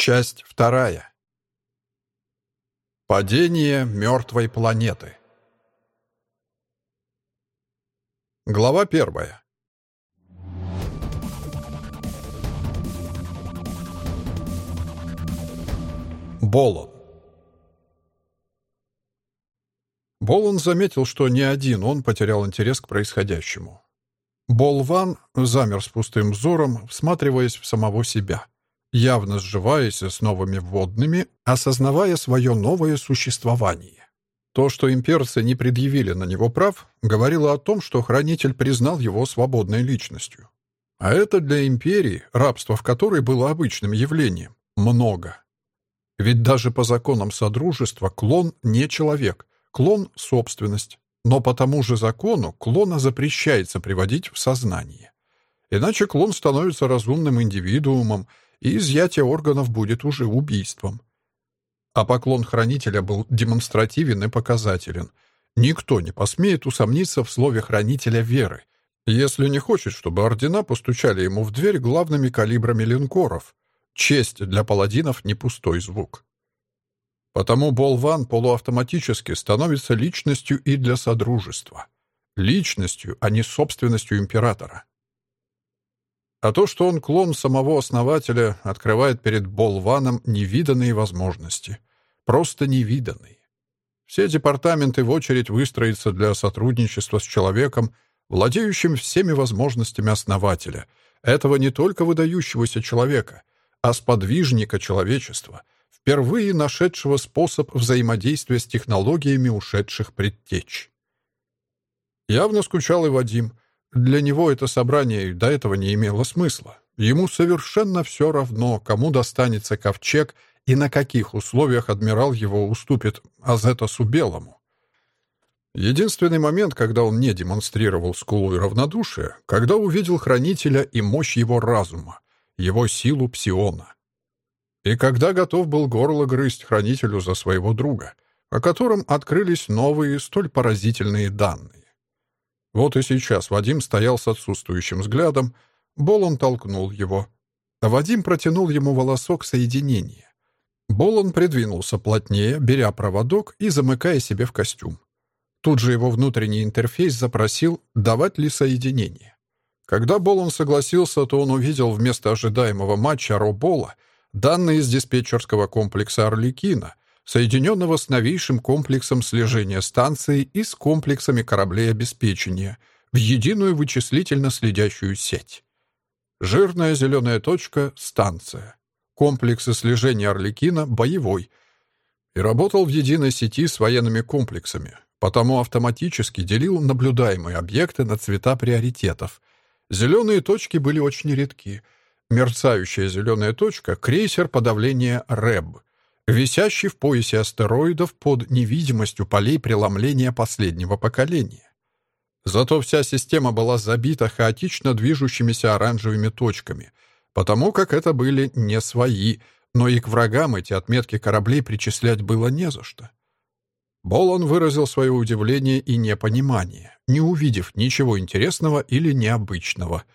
Часть вторая. Падение мертвой планеты. Глава первая. Болон. Болон заметил, что не один он потерял интерес к происходящему. Болван замер с пустым взором, всматриваясь в самого себя — явно сживаясь с новыми вводными, осознавая свое новое существование. То, что имперцы не предъявили на него прав, говорило о том, что хранитель признал его свободной личностью. А это для империи, рабство в которой было обычным явлением, много. Ведь даже по законам Содружества клон не человек, клон — собственность. Но по тому же закону клона запрещается приводить в сознание. Иначе клон становится разумным индивидуумом, и изъятие органов будет уже убийством. А поклон хранителя был демонстративен и показателен. Никто не посмеет усомниться в слове хранителя веры, если не хочет, чтобы ордена постучали ему в дверь главными калибрами линкоров. Честь для паладинов — не пустой звук. Потому болван полуавтоматически становится личностью и для Содружества. Личностью, а не собственностью императора. А то, что он клон самого основателя, открывает перед Болваном невиданные возможности. Просто невиданные. Все департаменты в очередь выстроятся для сотрудничества с человеком, владеющим всеми возможностями основателя, этого не только выдающегося человека, а сподвижника человечества, впервые нашедшего способ взаимодействия с технологиями ушедших предтеч. Явно скучал и Вадим — для него это собрание до этого не имело смысла. Ему совершенно все равно, кому достанется ковчег и на каких условиях адмирал его уступит Азетасу Белому. Единственный момент, когда он не демонстрировал скулу и равнодушие, когда увидел хранителя и мощь его разума, его силу псиона. И когда готов был горло грызть хранителю за своего друга, о котором открылись новые, столь поразительные данные. Вот и сейчас Вадим стоял с отсутствующим взглядом, Болон толкнул его. А Вадим протянул ему волосок соединения. Болон придвинулся плотнее, беря проводок и замыкая себе в костюм. Тут же его внутренний интерфейс запросил, давать ли соединение. Когда Болон согласился, то он увидел вместо ожидаемого матча Робола данные из диспетчерского комплекса «Орликина», соединенного с новейшим комплексом слежения станции и с комплексами кораблей обеспечения в единую вычислительно следящую сеть. Жирная зеленая точка — станция. Комплексы слежения Орликина — боевой. И работал в единой сети с военными комплексами, потому автоматически делил наблюдаемые объекты на цвета приоритетов. Зеленые точки были очень редки. Мерцающая зеленая точка — крейсер подавления РЭБ — висящий в поясе астероидов под невидимостью полей преломления последнего поколения. Зато вся система была забита хаотично движущимися оранжевыми точками, потому как это были не свои, но и к врагам эти отметки кораблей причислять было не за что. Болон выразил свое удивление и непонимание, не увидев ничего интересного или необычного —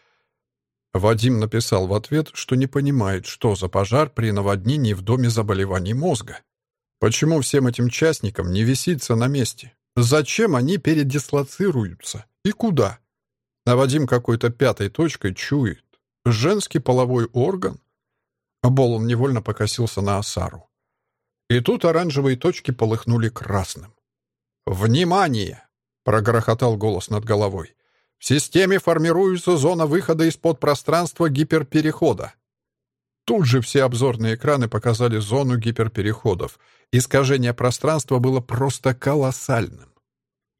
Вадим написал в ответ, что не понимает, что за пожар при наводнении в доме заболеваний мозга. Почему всем этим частникам не висится на месте? Зачем они передислоцируются? И куда? А Вадим какой-то пятой точкой чует. Женский половой орган? Болон невольно покосился на Осару. И тут оранжевые точки полыхнули красным. «Внимание!» — прогрохотал голос над головой. В системе формируется зона выхода из-под пространства гиперперехода. Тут же все обзорные экраны показали зону гиперпереходов. Искажение пространства было просто колоссальным.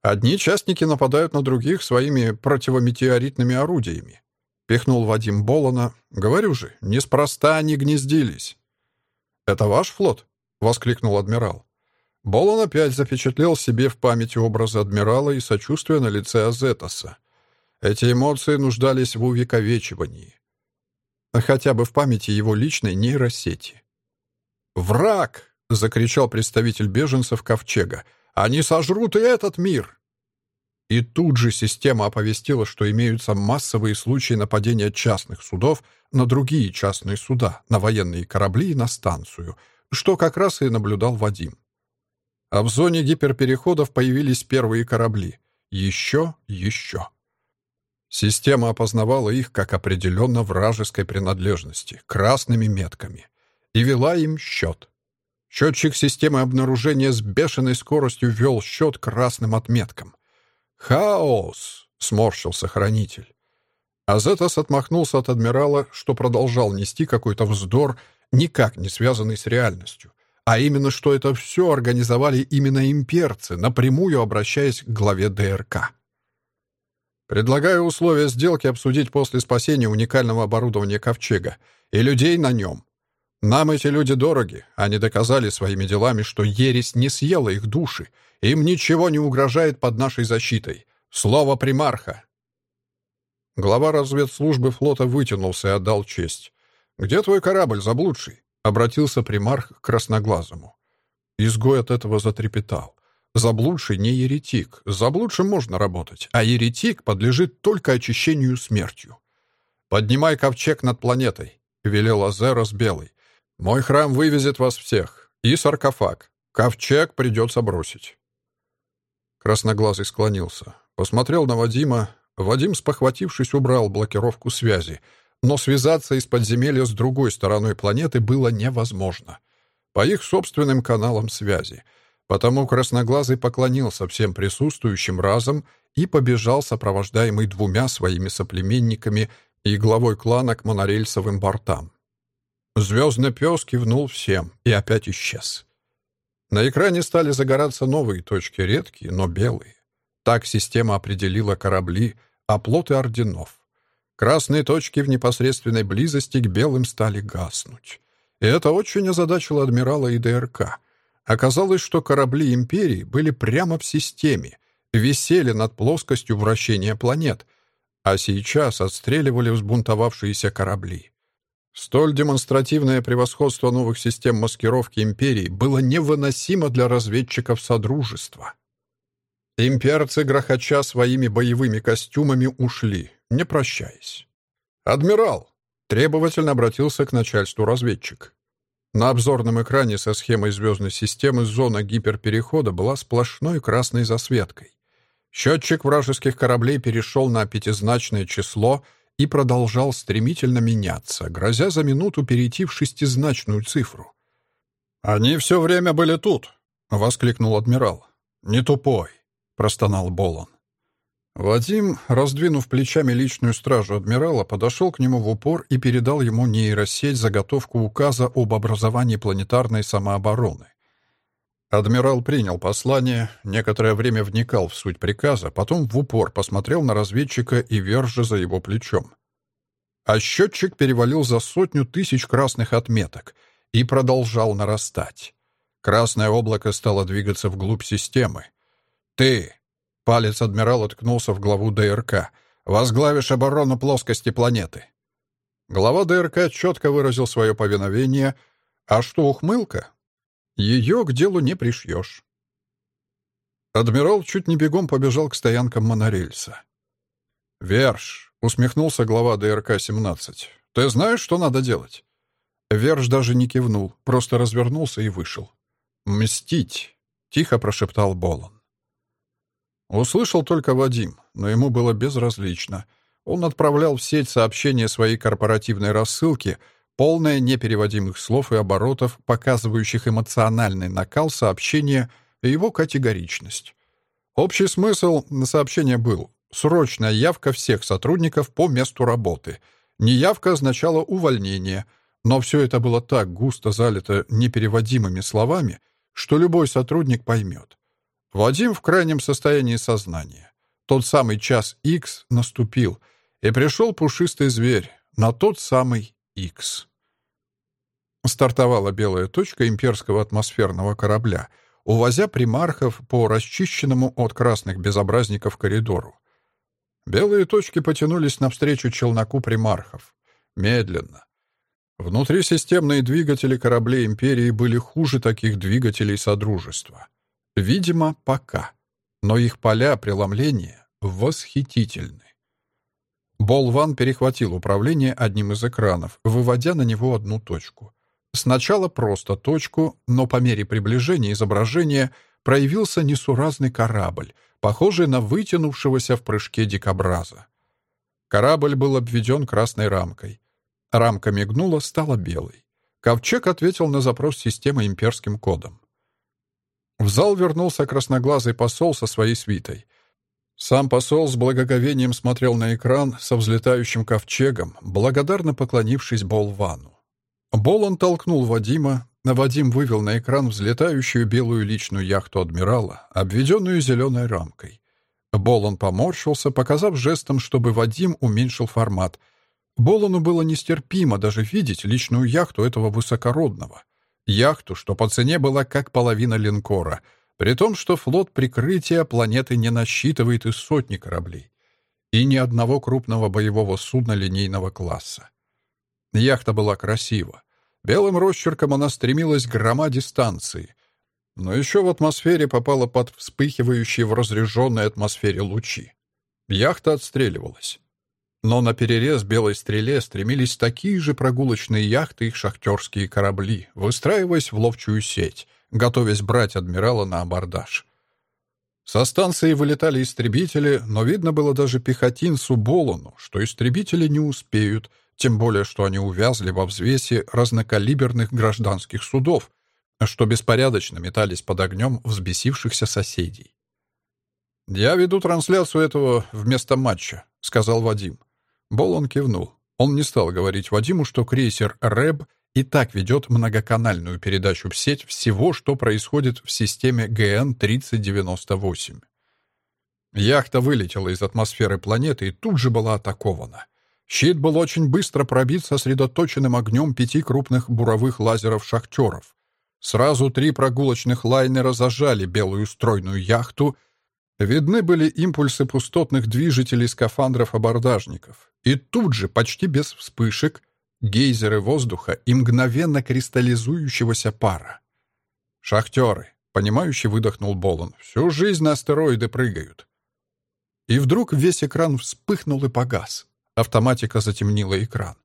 Одни частники нападают на других своими противометеоритными орудиями. Пихнул Вадим Болона. Говорю же, неспроста они гнездились. «Это ваш флот?» — воскликнул адмирал. Болон опять запечатлел себе в памяти образы адмирала и сочувствия на лице Азетоса. Эти эмоции нуждались в увековечивании. Хотя бы в памяти его личной нейросети. «Враг!» — закричал представитель беженцев Ковчега. «Они сожрут и этот мир!» И тут же система оповестила, что имеются массовые случаи нападения частных судов на другие частные суда, на военные корабли и на станцию, что как раз и наблюдал Вадим. А в зоне гиперпереходов появились первые корабли. Еще, еще. Система опознавала их как определенно вражеской принадлежности, красными метками, и вела им счет. Счетчик системы обнаружения с бешеной скоростью вел счет красным отметкам. «Хаос!» — сморщился хранитель. Азетас отмахнулся от адмирала, что продолжал нести какой-то вздор, никак не связанный с реальностью, а именно, что это все организовали именно имперцы, напрямую обращаясь к главе ДРК. Предлагаю условия сделки обсудить после спасения уникального оборудования Ковчега и людей на нем. Нам эти люди дороги, они доказали своими делами, что ересь не съела их души, им ничего не угрожает под нашей защитой. Слово примарха. Глава разведслужбы флота вытянулся и отдал честь. «Где твой корабль, заблудший?» — обратился примарх к красноглазому. Изгой от этого затрепетал. Заблудший не еретик. Заблудшим можно работать, а еретик подлежит только очищению смертью. «Поднимай ковчег над планетой», — велел Азерос Белый. «Мой храм вывезет вас всех. И саркофаг. Ковчег придется бросить». Красноглазый склонился. Посмотрел на Вадима. Вадим, спохватившись, убрал блокировку связи. Но связаться из подземелья с другой стороной планеты было невозможно. По их собственным каналам связи — Потому Красноглазый поклонился всем присутствующим разом и побежал, сопровождаемый двумя своими соплеменниками и главой клана к монорельсовым бортам. Звездный пес кивнул всем и опять исчез. На экране стали загораться новые точки, редкие, но белые. Так система определила корабли, оплоты орденов. Красные точки в непосредственной близости к белым стали гаснуть. И это очень озадачило адмирала и ДРК — Оказалось, что корабли Империи были прямо в системе, висели над плоскостью вращения планет, а сейчас отстреливали взбунтовавшиеся корабли. Столь демонстративное превосходство новых систем маскировки Империи было невыносимо для разведчиков Содружества. Имперцы, грохоча своими боевыми костюмами, ушли, не прощаясь. «Адмирал!» — требовательно обратился к начальству разведчик. На обзорном экране со схемой звездной системы зона гиперперехода была сплошной красной засветкой. Счетчик вражеских кораблей перешел на пятизначное число и продолжал стремительно меняться, грозя за минуту перейти в шестизначную цифру. «Они все время были тут!» — воскликнул адмирал. «Не тупой!» — простонал Болон. Вадим, раздвинув плечами личную стражу адмирала, подошел к нему в упор и передал ему нейросеть заготовку указа об образовании планетарной самообороны. Адмирал принял послание, некоторое время вникал в суть приказа, потом в упор посмотрел на разведчика и вержа за его плечом. А счетчик перевалил за сотню тысяч красных отметок и продолжал нарастать. Красное облако стало двигаться вглубь системы. «Ты!» Палец адмирала ткнулся в главу ДРК. «Возглавишь оборону плоскости планеты». Глава ДРК четко выразил свое повиновение. А что ухмылка? Ее к делу не пришьешь. Адмирал чуть не бегом побежал к стоянкам монорельса. «Верш», — усмехнулся глава ДРК-17, — «ты знаешь, что надо делать?» Верш даже не кивнул, просто развернулся и вышел. «Мстить», — тихо прошептал Болон. Услышал только Вадим, но ему было безразлично. Он отправлял в сеть сообщения своей корпоративной рассылки, полное непереводимых слов и оборотов, показывающих эмоциональный накал сообщения и его категоричность. Общий смысл сообщения был «срочная явка всех сотрудников по месту работы». Неявка означала увольнение, но все это было так густо залито непереводимыми словами, что любой сотрудник поймет. Вадим в крайнем состоянии сознания. Тот самый час X наступил, и пришел пушистый зверь на тот самый X. Стартовала белая точка имперского атмосферного корабля, увозя примархов по расчищенному от красных безобразников коридору. Белые точки потянулись навстречу челноку примархов. Медленно. Внутрисистемные двигатели кораблей Империи были хуже таких двигателей Содружества. Видимо, пока. но их поля преломления восхитительны. Болван перехватил управление одним из экранов, выводя на него одну точку. Сначала просто точку, но по мере приближения изображения проявился несуразный корабль, похожий на вытянувшегося в прыжке дикобраза. Корабль был обведен красной рамкой. Рамка мигнула, стала белой. Ковчег ответил на запрос системы имперским кодом. В зал вернулся красноглазый посол со своей свитой. Сам посол с благоговением смотрел на экран со взлетающим ковчегом, благодарно поклонившись Болвану. Болон толкнул Вадима, а Вадим вывел на экран взлетающую белую личную яхту адмирала, обведенную зеленой рамкой. Болон поморщился, показав жестом, чтобы Вадим уменьшил формат. Болону было нестерпимо даже видеть личную яхту этого высокородного. Яхту, что по цене была как половина линкора — при том, что флот прикрытия планеты не насчитывает и сотни кораблей, и ни одного крупного боевого судна линейного класса. Яхта была красива. Белым росчерком она стремилась к громаде станции, но еще в атмосфере попала под вспыхивающие в разряженной атмосфере лучи. Яхта отстреливалась. Но на перерез белой стреле стремились такие же прогулочные яхты и шахтерские корабли, выстраиваясь в ловчую сеть, готовясь брать адмирала на абордаж. Со станции вылетали истребители, но видно было даже пехотинцу Болону, что истребители не успеют, тем более, что они увязли во взвесе разнокалиберных гражданских судов, что беспорядочно метались под огнем взбесившихся соседей. «Я веду трансляцию этого вместо матча», — сказал Вадим. Болон кивнул. Он не стал говорить Вадиму, что крейсер «Рэб» и так ведет многоканальную передачу в сеть всего, что происходит в системе ГН-3098. Яхта вылетела из атмосферы планеты и тут же была атакована. Щит был очень быстро пробит сосредоточенным огнем пяти крупных буровых лазеров-шахтеров. Сразу три прогулочных лайнера зажали белую стройную яхту. Видны были импульсы пустотных движителей скафандров абордажников. И тут же, почти без вспышек, гейзеры воздуха и мгновенно кристаллизующегося пара. «Шахтеры», — понимающе выдохнул Болон, — «всю жизнь астероиды прыгают». И вдруг весь экран вспыхнул и погас. Автоматика затемнила экран.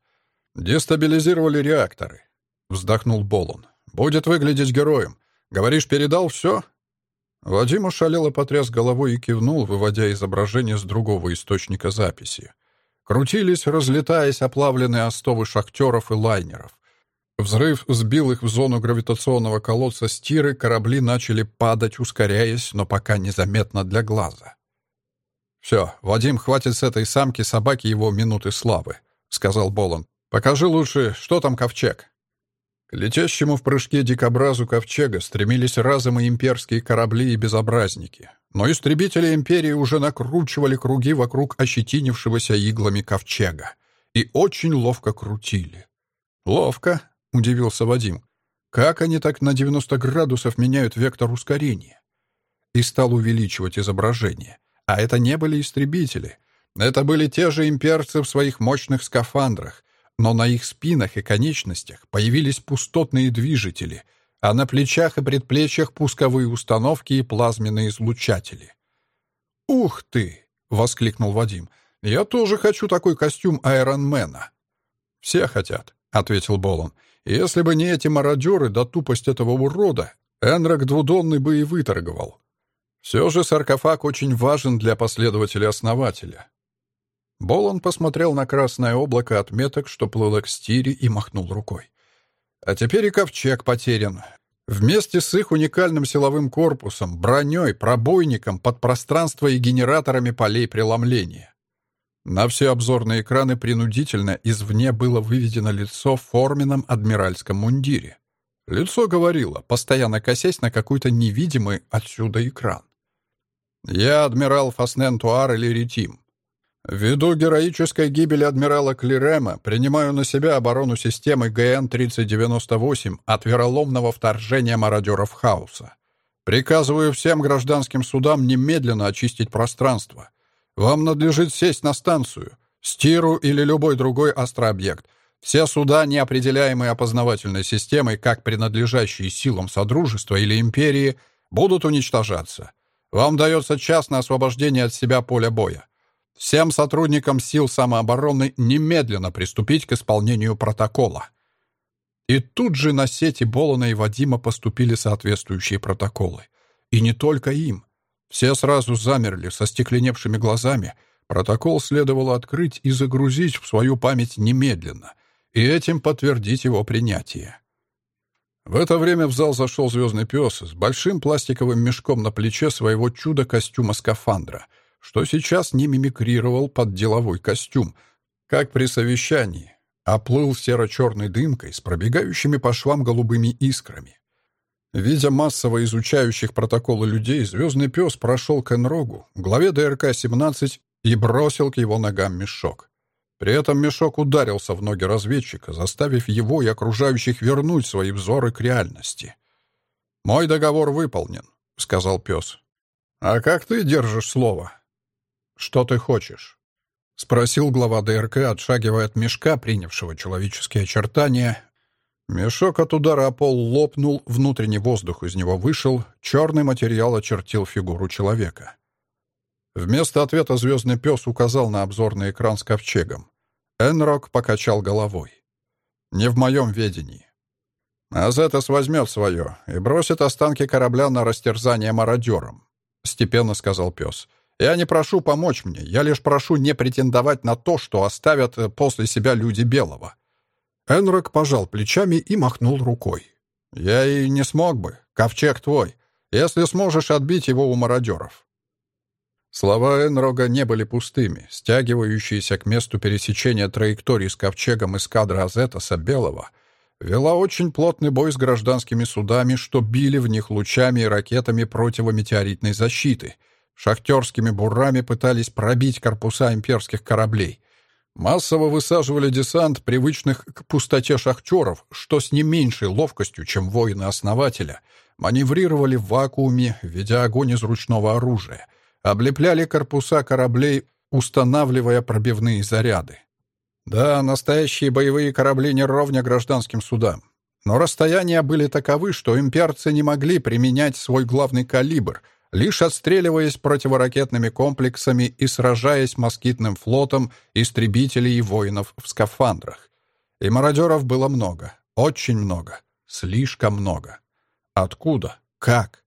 «Дестабилизировали реакторы», — вздохнул Болон. «Будет выглядеть героем. Говоришь, передал все?» Вадим ошалело потряс головой и кивнул, выводя изображение с другого источника записи. Крутились, разлетаясь оплавленные остовы шахтеров и лайнеров. Взрыв сбил их в зону гравитационного колодца стиры, корабли начали падать, ускоряясь, но пока незаметно для глаза. «Все, Вадим, хватит с этой самки собаки его минуты славы», — сказал Болон. «Покажи лучше, что там ковчег». К летящему в прыжке дикобразу ковчега стремились разом и имперские корабли и безобразники. Но истребители империи уже накручивали круги вокруг ощетинившегося иглами ковчега. И очень ловко крутили. «Ловко», — удивился Вадим. «Как они так на 90 градусов меняют вектор ускорения?» И стал увеличивать изображение. А это не были истребители. Это были те же имперцы в своих мощных скафандрах, но на их спинах и конечностях появились пустотные движители, а на плечах и предплечьях пусковые установки и плазменные излучатели. «Ух ты!» — воскликнул Вадим. «Я тоже хочу такой костюм Айронмена». «Все хотят», — ответил Болон. «Если бы не эти мародеры да тупость этого урода, Энрак двудонный бы и выторговал. Все же саркофаг очень важен для последователя-основателя. Болон посмотрел на красное облако отметок, что плыло к стире, и махнул рукой. А теперь и ковчег потерян. Вместе с их уникальным силовым корпусом, броней, пробойником, подпространство и генераторами полей преломления. На все обзорные экраны принудительно извне было выведено лицо в форменном адмиральском мундире. Лицо говорило, постоянно косясь на какой-то невидимый отсюда экран. «Я адмирал Фаснен Туар или Ретим. Ввиду героической гибели адмирала Клирема принимаю на себя оборону системы ГН-3098 от вероломного вторжения мародеров хаоса. Приказываю всем гражданским судам немедленно очистить пространство. Вам надлежит сесть на станцию, стиру или любой другой астрообъект. Все суда, неопределяемые опознавательной системой как принадлежащие силам Содружества или Империи, будут уничтожаться. Вам дается час на освобождение от себя поля боя. Всем сотрудникам сил самообороны немедленно приступить к исполнению протокола. И тут же на сети Болона и Вадима поступили соответствующие протоколы. И не только им. Все сразу замерли со стекленевшими глазами. Протокол следовало открыть и загрузить в свою память немедленно, и этим подтвердить его принятие. В это время в зал зашел звездный пес с большим пластиковым мешком на плече своего чудо-костюма-скафандра, что сейчас не мимикрировал под деловой костюм, как при совещании, оплыл серо-черной дымкой с пробегающими по швам голубыми искрами. Видя массово изучающих протоколы людей, звездный пес прошел к Энрогу, главе ДРК-17, и бросил к его ногам мешок. При этом мешок ударился в ноги разведчика, заставив его и окружающих вернуть свои взоры к реальности. «Мой договор выполнен», — сказал пес. «А как ты держишь слово?» «Что ты хочешь?» — спросил глава ДРК, отшагивая от мешка, принявшего человеческие очертания. Мешок от удара о пол лопнул, внутренний воздух из него вышел, черный материал очертил фигуру человека. Вместо ответа звездный пес указал на обзорный экран с ковчегом. Энрок покачал головой. «Не в моем ведении. Азетос возьмет свое и бросит останки корабля на растерзание мародерам», — степенно сказал пес. — я не прошу помочь мне, я лишь прошу не претендовать на то, что оставят э, после себя люди Белого». Энрок пожал плечами и махнул рукой. «Я и не смог бы. Ковчег твой, если сможешь отбить его у мародеров». Слова Энрога не были пустыми. Стягивающаяся к месту пересечения траектории с ковчегом эскадра Азетоса Белого вела очень плотный бой с гражданскими судами, что били в них лучами и ракетами противометеоритной защиты — Шахтерскими бурами пытались пробить корпуса имперских кораблей. Массово высаживали десант привычных к пустоте шахтеров, что с не меньшей ловкостью, чем воины основателя, маневрировали в вакууме, ведя огонь из ручного оружия, облепляли корпуса кораблей, устанавливая пробивные заряды. Да, настоящие боевые корабли не ровня гражданским судам. Но расстояния были таковы, что имперцы не могли применять свой главный калибр — лишь отстреливаясь противоракетными комплексами и сражаясь москитным флотом истребителей и воинов в скафандрах. И мародеров было много, очень много, слишком много. Откуда? Как?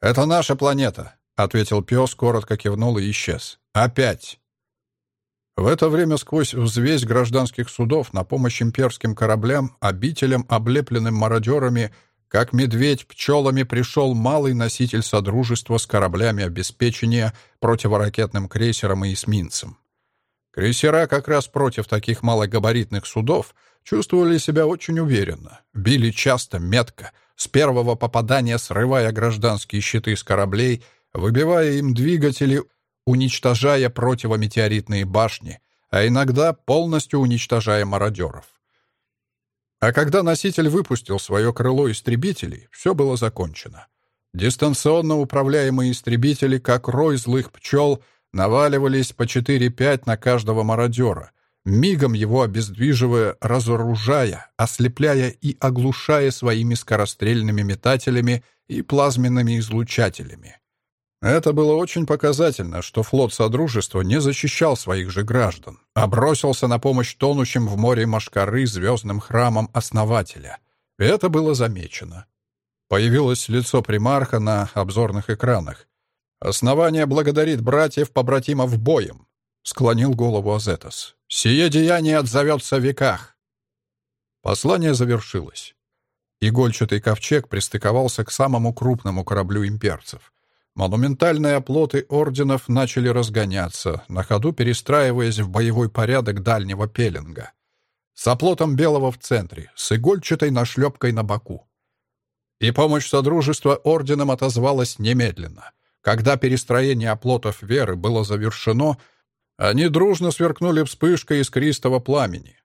«Это наша планета», — ответил пес, коротко кивнул и исчез. «Опять». В это время сквозь взвесь гражданских судов на помощь имперским кораблям, обителям, облепленным мародерами — как медведь пчелами пришел малый носитель Содружества с кораблями обеспечения противоракетным крейсером и эсминцем. Крейсера как раз против таких малогабаритных судов чувствовали себя очень уверенно, били часто, метко, с первого попадания срывая гражданские щиты с кораблей, выбивая им двигатели, уничтожая противометеоритные башни, а иногда полностью уничтожая мародеров. А когда носитель выпустил свое крыло истребителей, все было закончено. Дистанционно управляемые истребители, как рой злых пчел, наваливались по 4-5 на каждого мародера, мигом его обездвиживая, разоружая, ослепляя и оглушая своими скорострельными метателями и плазменными излучателями. Это было очень показательно, что флот Содружества не защищал своих же граждан, а бросился на помощь тонущим в море Машкары звездным храмам Основателя. Это было замечено. Появилось лицо примарха на обзорных экранах. «Основание благодарит братьев-побратимов боем», — склонил голову Азетос. «Сие деяние отзовется в веках». Послание завершилось. Игольчатый ковчег пристыковался к самому крупному кораблю имперцев — Монументальные оплоты орденов начали разгоняться, на ходу перестраиваясь в боевой порядок дальнего пеленга. С оплотом белого в центре, с игольчатой нашлепкой на боку. И помощь Содружества орденом отозвалась немедленно. Когда перестроение оплотов веры было завершено, они дружно сверкнули вспышкой искристого пламени.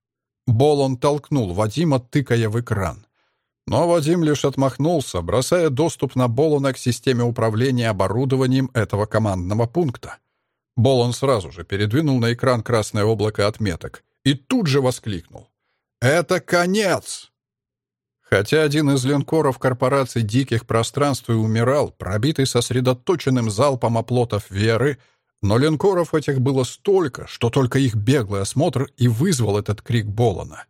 Болон толкнул Вадима, тыкая в экран. Но Вадим лишь отмахнулся, бросая доступ на Болона к системе управления оборудованием этого командного пункта. Болон сразу же передвинул на экран красное облако отметок и тут же воскликнул. «Это конец!» Хотя один из линкоров корпорации диких пространств и умирал, пробитый сосредоточенным залпом оплотов веры, но линкоров этих было столько, что только их беглый осмотр и вызвал этот крик Болона.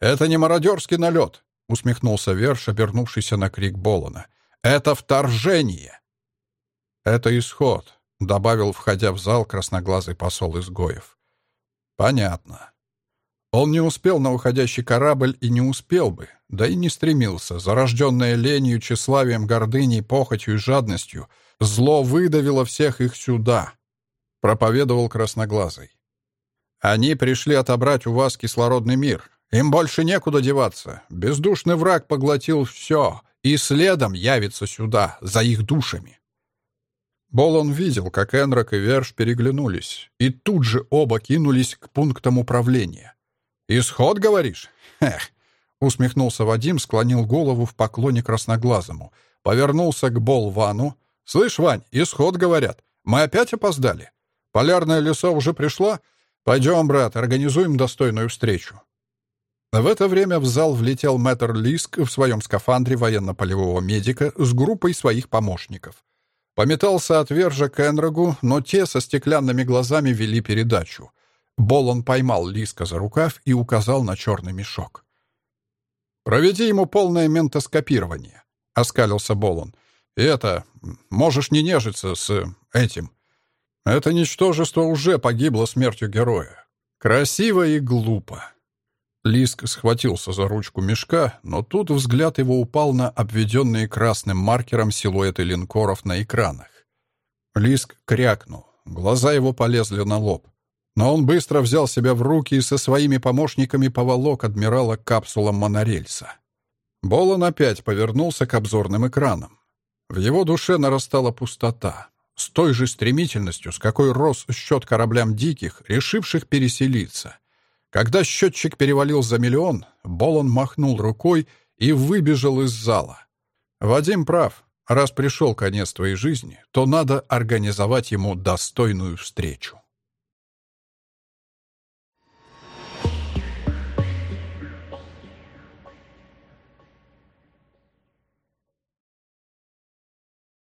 «Это не мародерский налет», — усмехнулся Верш, обернувшийся на крик Болона. «Это вторжение!» «Это исход», — добавил, входя в зал красноглазый посол изгоев. «Понятно. Он не успел на уходящий корабль и не успел бы, да и не стремился, зарожденное ленью, тщеславием, гордыней, похотью и жадностью. Зло выдавило всех их сюда, — проповедовал красноглазый. «Они пришли отобрать у вас кислородный мир. Им больше некуда деваться. Бездушный враг поглотил все, и следом явится сюда, за их душами». Болон видел, как Энрок и Верш переглянулись, и тут же оба кинулись к пунктам управления. «Исход, говоришь? Эх!» — усмехнулся Вадим, склонил голову в поклоне красноглазому, повернулся к Болвану. «Слышь, Вань, исход, говорят. Мы опять опоздали. Полярное лесо уже пришло? Пойдем, брат, организуем достойную встречу». В это время в зал влетел мэтр Лиск в своем скафандре военно-полевого медика с группой своих помощников. Пометался от Вержа к Энрогу, но те со стеклянными глазами вели передачу. Болон поймал Лиска за рукав и указал на черный мешок. «Проведи ему полное ментоскопирование», — оскалился Болон. «И это... Можешь не нежиться с... этим. Это ничтожество уже погибло смертью героя. Красиво и глупо». Лиск схватился за ручку мешка, но тут взгляд его упал на обведенные красным маркером силуэты линкоров на экранах. Лиск крякнул. Глаза его полезли на лоб. Но он быстро взял себя в руки и со своими помощниками поволок адмирала капсулам монорельса. Болон опять повернулся к обзорным экранам. В его душе нарастала пустота. С той же стремительностью, с какой рос счет кораблям диких, решивших переселиться. Когда счетчик перевалил за миллион, Болон махнул рукой и выбежал из зала. Вадим прав. Раз пришел конец твоей жизни, то надо организовать ему достойную встречу.